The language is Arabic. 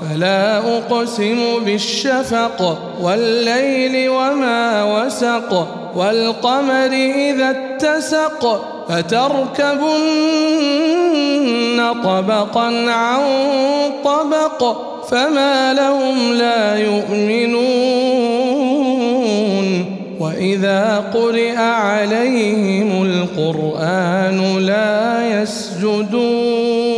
فلا أقسم بالشفق والليل وما وسق والقمر إذا اتسق فتركبن طبقا عن طبق فما لهم لا يؤمنون وإذا قرئ عليهم القرآن لا يسجدون